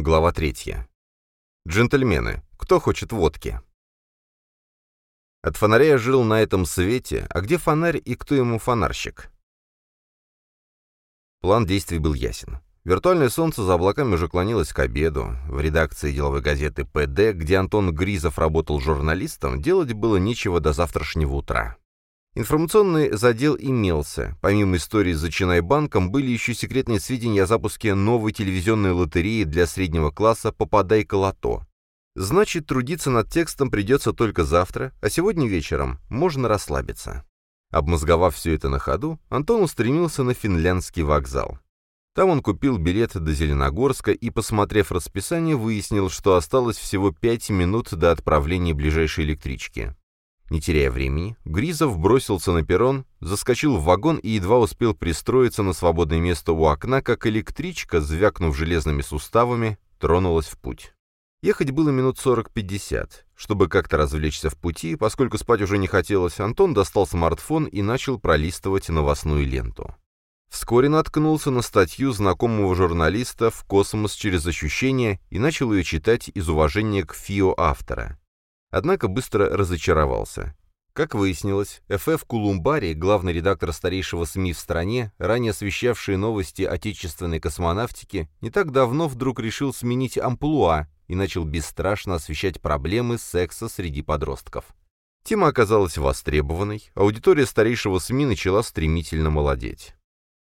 Глава третья. Джентльмены, кто хочет водки? От фонаря я жил на этом свете, а где фонарь и кто ему фонарщик? План действий был ясен. Виртуальное солнце за облаками уже клонилось к обеду. В редакции деловой газеты «ПД», где Антон Гризов работал журналистом, делать было нечего до завтрашнего утра. Информационный задел имелся. Помимо истории с Зачинай-банком были еще секретные сведения о запуске новой телевизионной лотереи для среднего класса «Попадай-ка лото». Значит, трудиться над текстом придется только завтра, а сегодня вечером можно расслабиться. Обмозговав все это на ходу, Антон устремился на финляндский вокзал. Там он купил билет до Зеленогорска и, посмотрев расписание, выяснил, что осталось всего пять минут до отправления ближайшей электрички. Не теряя времени, Гризов бросился на перрон, заскочил в вагон и едва успел пристроиться на свободное место у окна, как электричка, звякнув железными суставами, тронулась в путь. Ехать было минут 40-50. Чтобы как-то развлечься в пути, поскольку спать уже не хотелось, Антон достал смартфон и начал пролистывать новостную ленту. Вскоре наткнулся на статью знакомого журналиста «В космос через ощущения» и начал ее читать из уважения к ФИО автора. Однако быстро разочаровался. Как выяснилось, Ф.Ф. Кулумбари, главный редактор старейшего СМИ в стране, ранее освещавший новости отечественной космонавтики, не так давно вдруг решил сменить амплуа и начал бесстрашно освещать проблемы секса среди подростков. Тема оказалась востребованной, аудитория старейшего СМИ начала стремительно молодеть.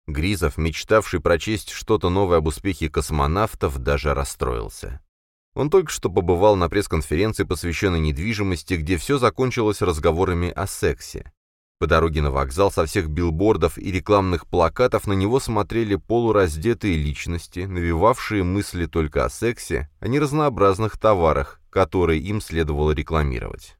Гризов, мечтавший прочесть что-то новое об успехе космонавтов, даже расстроился. Он только что побывал на пресс-конференции, посвященной недвижимости, где все закончилось разговорами о сексе. По дороге на вокзал со всех билбордов и рекламных плакатов на него смотрели полураздетые личности, навевавшие мысли только о сексе, а не разнообразных товарах, которые им следовало рекламировать.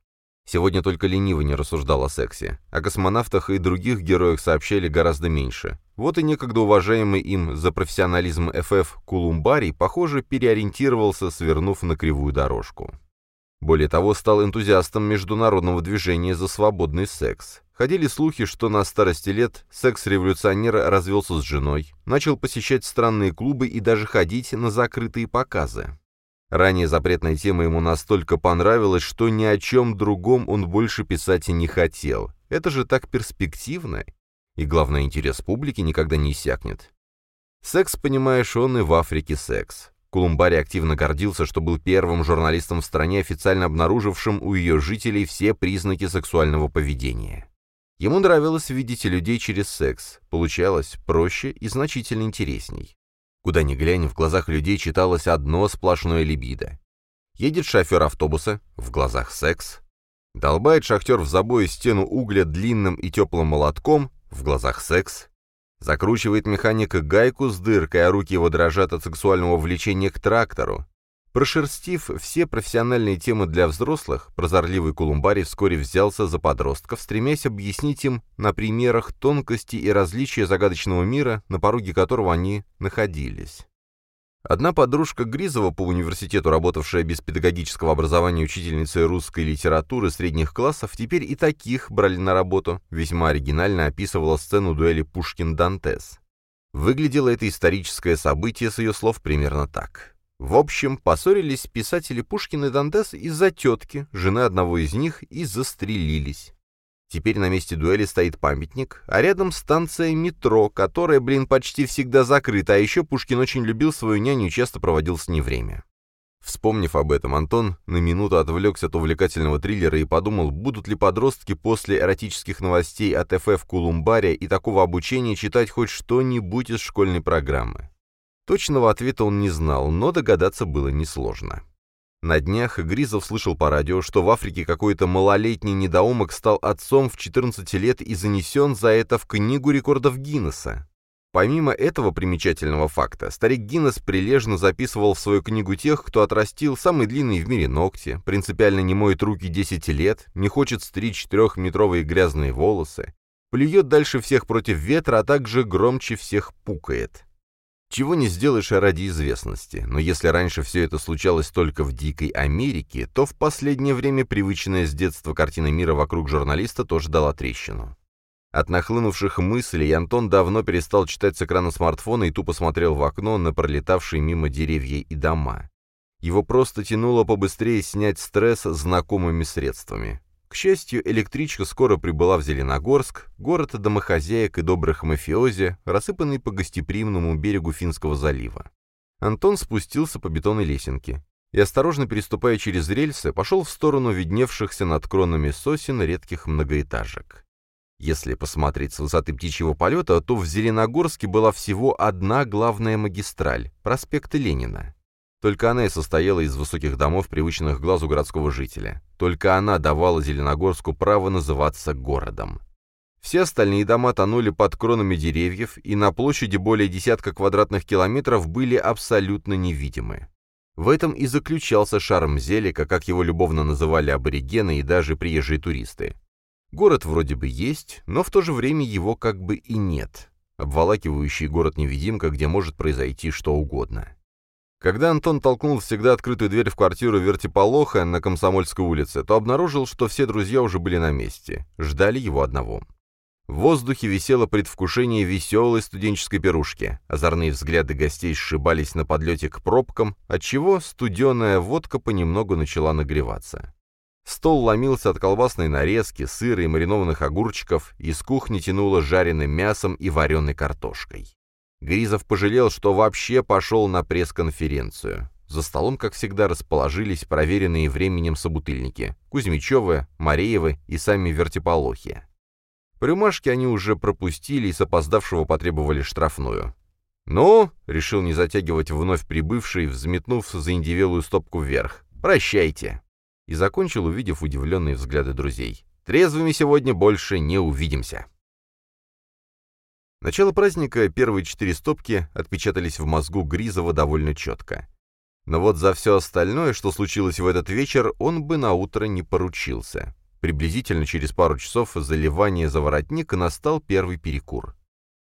Сегодня только лениво не рассуждал о сексе. О космонавтах и других героях сообщали гораздо меньше. Вот и некогда уважаемый им за профессионализм ФФ Кулумбарий, похоже, переориентировался, свернув на кривую дорожку. Более того, стал энтузиастом международного движения за свободный секс. Ходили слухи, что на старости лет секс-революционер развелся с женой, начал посещать странные клубы и даже ходить на закрытые показы. Ранее запретная тема ему настолько понравилась, что ни о чем другом он больше писать и не хотел. Это же так перспективно. И главное, интерес публики никогда не иссякнет. Секс, понимаешь, он и в Африке секс. Кулумбари активно гордился, что был первым журналистом в стране, официально обнаружившим у ее жителей все признаки сексуального поведения. Ему нравилось видеть людей через секс. Получалось проще и значительно интересней. Куда ни глянь, в глазах людей читалось одно сплошное либидо. Едет шофер автобуса, в глазах секс. Долбает шахтер в забое стену угля длинным и теплым молотком, в глазах секс. Закручивает механика гайку с дыркой, а руки его дрожат от сексуального влечения к трактору. Прошерстив все профессиональные темы для взрослых, прозорливый Кулумбарий вскоре взялся за подростков, стремясь объяснить им на примерах тонкости и различия загадочного мира, на пороге которого они находились. Одна подружка Гризова по университету, работавшая без педагогического образования учительницей русской литературы средних классов, теперь и таких брали на работу, весьма оригинально описывала сцену дуэли Пушкин-Дантес. Выглядело это историческое событие с ее слов примерно так. В общем, поссорились писатели Пушкин и Дантес из-за тетки, жены одного из них, и застрелились. Теперь на месте дуэли стоит памятник, а рядом станция метро, которая, блин, почти всегда закрыта, а еще Пушкин очень любил свою няню и часто проводил с ней время. Вспомнив об этом, Антон на минуту отвлекся от увлекательного триллера и подумал, будут ли подростки после эротических новостей от ФФ Кулумбария и такого обучения читать хоть что-нибудь из школьной программы. Точного ответа он не знал, но догадаться было несложно. На днях Гризов слышал по радио, что в Африке какой-то малолетний недоумок стал отцом в 14 лет и занесен за это в Книгу рекордов Гиннесса. Помимо этого примечательного факта, старик Гиннес прилежно записывал в свою книгу тех, кто отрастил самые длинные в мире ногти, принципиально не моет руки 10 лет, не хочет стричь трехметровые грязные волосы, плюет дальше всех против ветра, а также громче всех пукает. Чего не сделаешь ради известности, но если раньше все это случалось только в дикой Америке, то в последнее время привычная с детства картина мира вокруг журналиста тоже дала трещину. От нахлынувших мыслей Антон давно перестал читать с экрана смартфона и тупо смотрел в окно на пролетавшие мимо деревья и дома. Его просто тянуло побыстрее снять стресс знакомыми средствами. Счастью, электричка скоро прибыла в Зеленогорск, город домохозяек и добрых мафиози, рассыпанный по гостеприимному берегу Финского залива. Антон спустился по бетонной лесенке и, осторожно переступая через рельсы, пошел в сторону видневшихся над кронами сосен редких многоэтажек. Если посмотреть с высоты птичьего полета, то в Зеленогорске была всего одна главная магистраль – проспект Ленина. Только она и состояла из высоких домов, привычных глазу городского жителя. Только она давала Зеленогорску право называться городом. Все остальные дома тонули под кронами деревьев и на площади более десятка квадратных километров были абсолютно невидимы. В этом и заключался шарм Зелика, как его любовно называли аборигены и даже приезжие туристы. Город вроде бы есть, но в то же время его как бы и нет. Обволакивающий город-невидимка, где может произойти что угодно. Когда Антон толкнул всегда открытую дверь в квартиру Вертиполоха на Комсомольской улице, то обнаружил, что все друзья уже были на месте, ждали его одного. В воздухе висело предвкушение веселой студенческой пирушки. Озорные взгляды гостей сшибались на подлете к пробкам, отчего студеная водка понемногу начала нагреваться. Стол ломился от колбасной нарезки, сыра и маринованных огурчиков, из кухни тянуло жареным мясом и вареной картошкой. Гризов пожалел, что вообще пошел на пресс-конференцию. За столом, как всегда, расположились проверенные временем собутыльники — Кузьмичевы, Мареевы и сами вертиполохи. Рюмашки они уже пропустили и с опоздавшего потребовали штрафную. «Ну», — решил не затягивать вновь прибывший, взметнув заиндивелую стопку вверх, — «прощайте». И закончил, увидев удивленные взгляды друзей. «Трезвыми сегодня больше не увидимся». Начало праздника, первые четыре стопки отпечатались в мозгу Гризова довольно четко. Но вот за все остальное, что случилось в этот вечер, он бы на утро не поручился. Приблизительно через пару часов заливания за воротник настал первый перекур.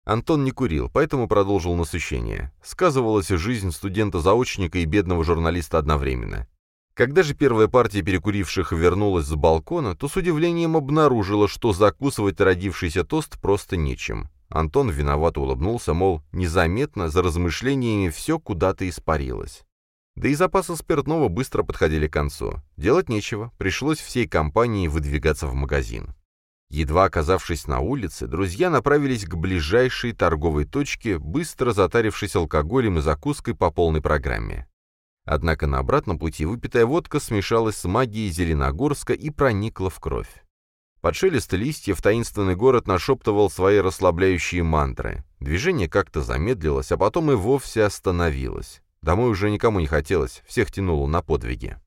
Антон не курил, поэтому продолжил насыщение. Сказывалась жизнь студента-заочника и бедного журналиста одновременно. Когда же первая партия перекуривших вернулась с балкона, то с удивлением обнаружила, что закусывать родившийся тост просто нечем. Антон виновато улыбнулся, мол, незаметно, за размышлениями все куда-то испарилось. Да и запасы спиртного быстро подходили к концу. Делать нечего, пришлось всей компании выдвигаться в магазин. Едва оказавшись на улице, друзья направились к ближайшей торговой точке, быстро затарившись алкоголем и закуской по полной программе. Однако на обратном пути выпитая водка смешалась с магией Зеленогорска и проникла в кровь. Под шелест листьев таинственный город нашептывал свои расслабляющие мантры. Движение как-то замедлилось, а потом и вовсе остановилось. Домой уже никому не хотелось, всех тянуло на подвиги.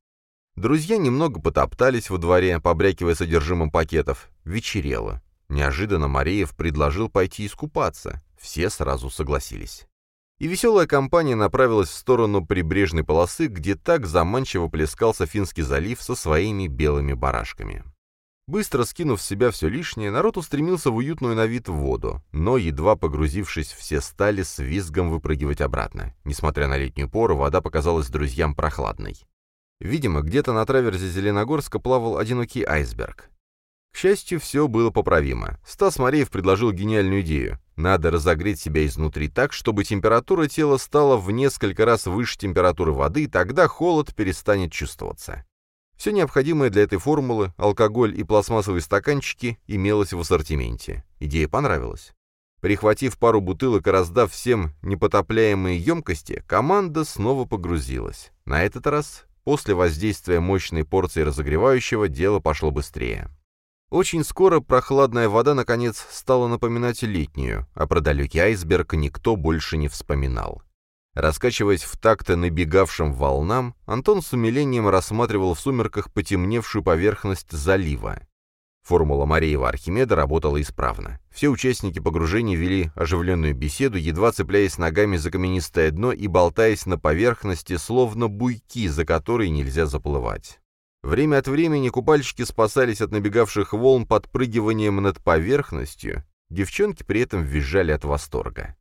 Друзья немного потоптались во дворе, побрякивая содержимым пакетов. Вечерело. Неожиданно Мареев предложил пойти искупаться. Все сразу согласились. И веселая компания направилась в сторону прибрежной полосы, где так заманчиво плескался Финский залив со своими белыми барашками. Быстро скинув с себя все лишнее, народ устремился в уютную на вид воду, но, едва погрузившись, все стали с визгом выпрыгивать обратно. Несмотря на летнюю пору, вода показалась друзьям прохладной. Видимо, где-то на траверзе Зеленогорска плавал одинокий айсберг. К счастью, все было поправимо. Стас Мареев предложил гениальную идею. Надо разогреть себя изнутри так, чтобы температура тела стала в несколько раз выше температуры воды, тогда холод перестанет чувствоваться. Все необходимое для этой формулы, алкоголь и пластмассовые стаканчики, имелось в ассортименте. Идея понравилась. Прихватив пару бутылок и раздав всем непотопляемые емкости, команда снова погрузилась. На этот раз, после воздействия мощной порции разогревающего, дело пошло быстрее. Очень скоро прохладная вода, наконец, стала напоминать летнюю, а про далекий айсберг никто больше не вспоминал. Раскачиваясь в такт набегавшим волнам, Антон с умилением рассматривал в сумерках потемневшую поверхность залива. Формула Мареева-Архимеда работала исправно. Все участники погружения вели оживленную беседу, едва цепляясь ногами за каменистое дно и болтаясь на поверхности, словно буйки, за которые нельзя заплывать. Время от времени купальщики спасались от набегавших волн подпрыгиванием над поверхностью, девчонки при этом визжали от восторга.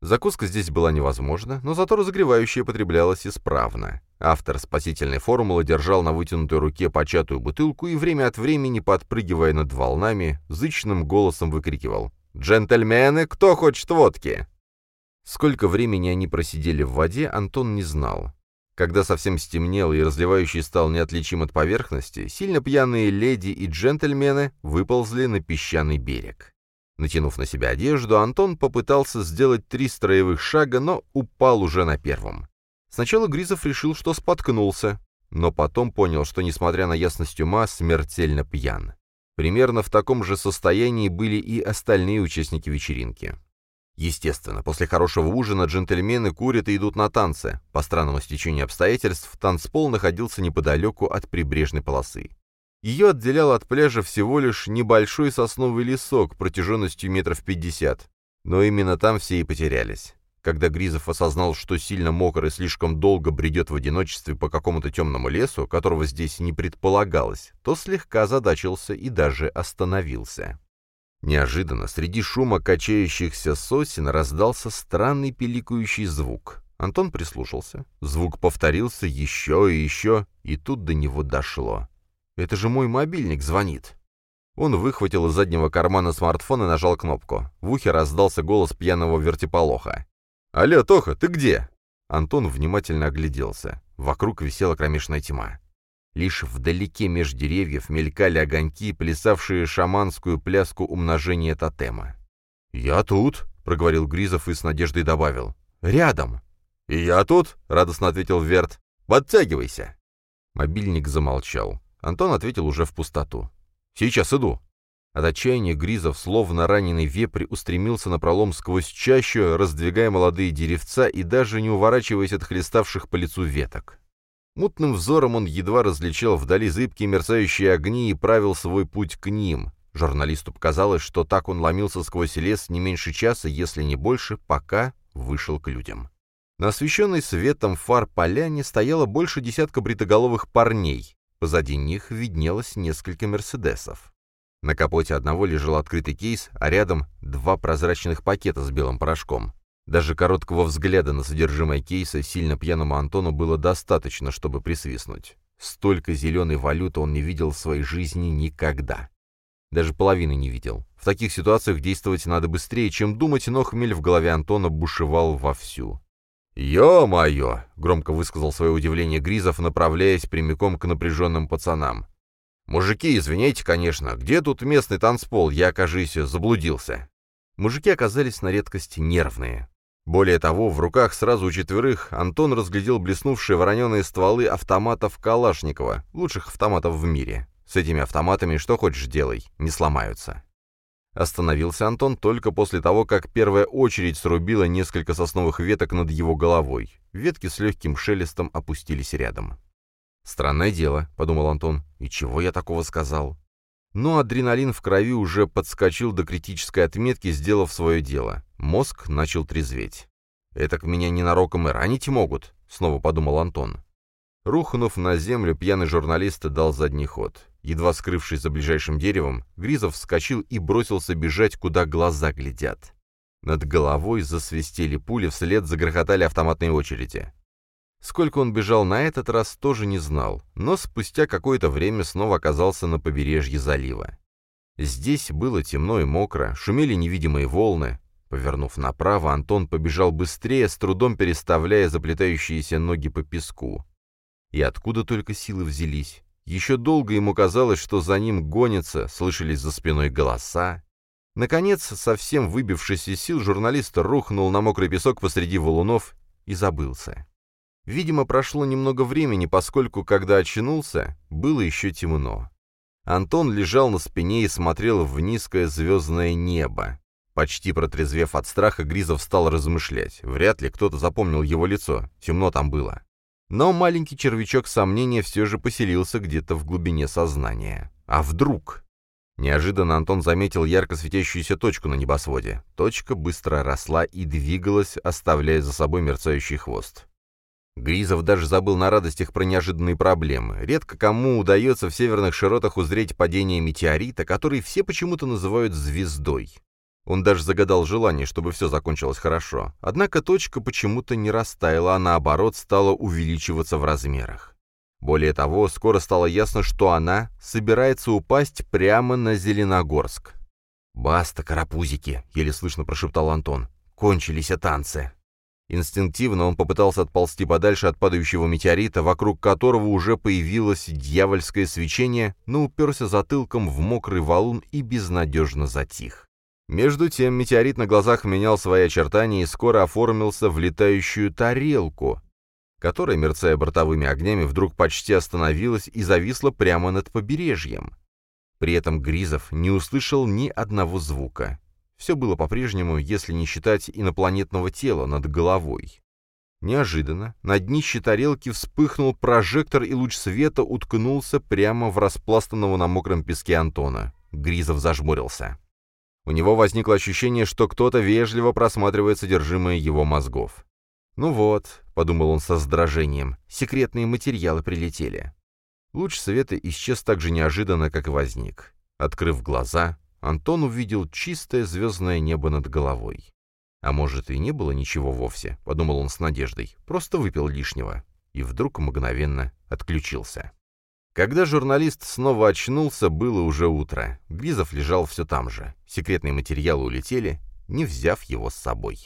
Закуска здесь была невозможна, но зато разогревающая потреблялась исправно. Автор спасительной формулы держал на вытянутой руке початую бутылку и время от времени, подпрыгивая над волнами, зычным голосом выкрикивал «Джентльмены, кто хочет водки?» Сколько времени они просидели в воде, Антон не знал. Когда совсем стемнело и разливающий стал неотличим от поверхности, сильно пьяные леди и джентльмены выползли на песчаный берег. Натянув на себя одежду, Антон попытался сделать три строевых шага, но упал уже на первом. Сначала Гризов решил, что споткнулся, но потом понял, что, несмотря на ясность ума, смертельно пьян. Примерно в таком же состоянии были и остальные участники вечеринки. Естественно, после хорошего ужина джентльмены курят и идут на танцы. По странному стечению обстоятельств, танцпол находился неподалеку от прибрежной полосы. Ее отделял от пляжа всего лишь небольшой сосновый лесок протяженностью метров пятьдесят. Но именно там все и потерялись. Когда Гризов осознал, что сильно мокр и слишком долго бредет в одиночестве по какому-то темному лесу, которого здесь не предполагалось, то слегка озадачился и даже остановился. Неожиданно среди шума качающихся сосен раздался странный пиликающий звук. Антон прислушался. Звук повторился еще и еще, и тут до него дошло. Это же мой мобильник звонит. Он выхватил из заднего кармана смартфон и нажал кнопку. В ухе раздался голос пьяного вертиполоха. «Алло, Тоха, ты где?» Антон внимательно огляделся. Вокруг висела кромешная тьма. Лишь вдалеке меж деревьев мелькали огоньки, плясавшие шаманскую пляску умножения тотема. «Я тут», — проговорил Гризов и с надеждой добавил. «Рядом». «И я тут», — радостно ответил Верт. «Подтягивайся». Мобильник замолчал. Антон ответил уже в пустоту. «Сейчас иду». От отчаяния Гризов, словно раненый вепрь, устремился на пролом сквозь чащу, раздвигая молодые деревца и даже не уворачиваясь от хлеставших по лицу веток. Мутным взором он едва различал вдали зыбкие мерцающие огни и правил свой путь к ним. Журналисту показалось, что так он ломился сквозь лес не меньше часа, если не больше, пока вышел к людям. На освещенной светом фар поляне стояло больше десятка бритоголовых парней. Позади них виднелось несколько «Мерседесов». На капоте одного лежал открытый кейс, а рядом два прозрачных пакета с белым порошком. Даже короткого взгляда на содержимое кейса сильно пьяному Антону было достаточно, чтобы присвистнуть. Столько зеленой валюты он не видел в своей жизни никогда. Даже половины не видел. В таких ситуациях действовать надо быстрее, чем думать, но хмель в голове Антона бушевал вовсю. «Ё-моё!» — громко высказал свое удивление Гризов, направляясь прямиком к напряженным пацанам. «Мужики, извиняйте, конечно, где тут местный танцпол? Я, кажись, заблудился». Мужики оказались на редкость нервные. Более того, в руках сразу у четверых Антон разглядел блеснувшие вороненые стволы автоматов Калашникова, лучших автоматов в мире. С этими автоматами что хочешь делай, не сломаются. Остановился Антон только после того, как первая очередь срубила несколько сосновых веток над его головой. Ветки с легким шелестом опустились рядом. «Странное дело», — подумал Антон, — «и чего я такого сказал?» Но адреналин в крови уже подскочил до критической отметки, сделав свое дело. Мозг начал трезветь. «Этак меня ненароком и ранить могут», — снова подумал Антон. Рухнув на землю, пьяный журналист дал задний ход. Едва скрывшись за ближайшим деревом, Гризов вскочил и бросился бежать, куда глаза глядят. Над головой засвистели пули, вслед загрохотали автоматные очереди. Сколько он бежал на этот раз, тоже не знал, но спустя какое-то время снова оказался на побережье залива. Здесь было темно и мокро, шумели невидимые волны. Повернув направо, Антон побежал быстрее, с трудом переставляя заплетающиеся ноги по песку. И откуда только силы взялись? Еще долго ему казалось, что за ним гонятся, слышались за спиной голоса. Наконец, совсем выбившись из сил, журналист рухнул на мокрый песок посреди валунов и забылся. Видимо, прошло немного времени, поскольку, когда очнулся, было еще темно. Антон лежал на спине и смотрел в низкое звездное небо. Почти протрезвев от страха, Гризов стал размышлять. Вряд ли кто-то запомнил его лицо. Темно там было. Но маленький червячок сомнения все же поселился где-то в глубине сознания. А вдруг? Неожиданно Антон заметил ярко светящуюся точку на небосводе. Точка быстро росла и двигалась, оставляя за собой мерцающий хвост. Гризов даже забыл на радостях про неожиданные проблемы. Редко кому удается в северных широтах узреть падение метеорита, который все почему-то называют звездой. Он даже загадал желание, чтобы все закончилось хорошо. Однако точка почему-то не растаяла, а наоборот стала увеличиваться в размерах. Более того, скоро стало ясно, что она собирается упасть прямо на Зеленогорск. «Баста, карапузики!» — еле слышно прошептал Антон. «Кончились танцы!» Инстинктивно он попытался отползти подальше от падающего метеорита, вокруг которого уже появилось дьявольское свечение, но уперся затылком в мокрый валун и безнадежно затих. Между тем метеорит на глазах менял свои очертания и скоро оформился в летающую тарелку, которая, мерцая бортовыми огнями, вдруг почти остановилась и зависла прямо над побережьем. При этом Гризов не услышал ни одного звука. Все было по-прежнему, если не считать инопланетного тела над головой. Неожиданно на днище тарелки вспыхнул прожектор, и луч света уткнулся прямо в распластанного на мокром песке Антона. Гризов зажмурился. У него возникло ощущение, что кто-то вежливо просматривает содержимое его мозгов. «Ну вот», — подумал он со сдражением, — «секретные материалы прилетели». Луч света исчез так же неожиданно, как и возник. Открыв глаза, Антон увидел чистое звездное небо над головой. «А может, и не было ничего вовсе», — подумал он с надеждой, — «просто выпил лишнего». И вдруг мгновенно отключился. Когда журналист снова очнулся, было уже утро. Гвизов лежал все там же. Секретные материалы улетели, не взяв его с собой.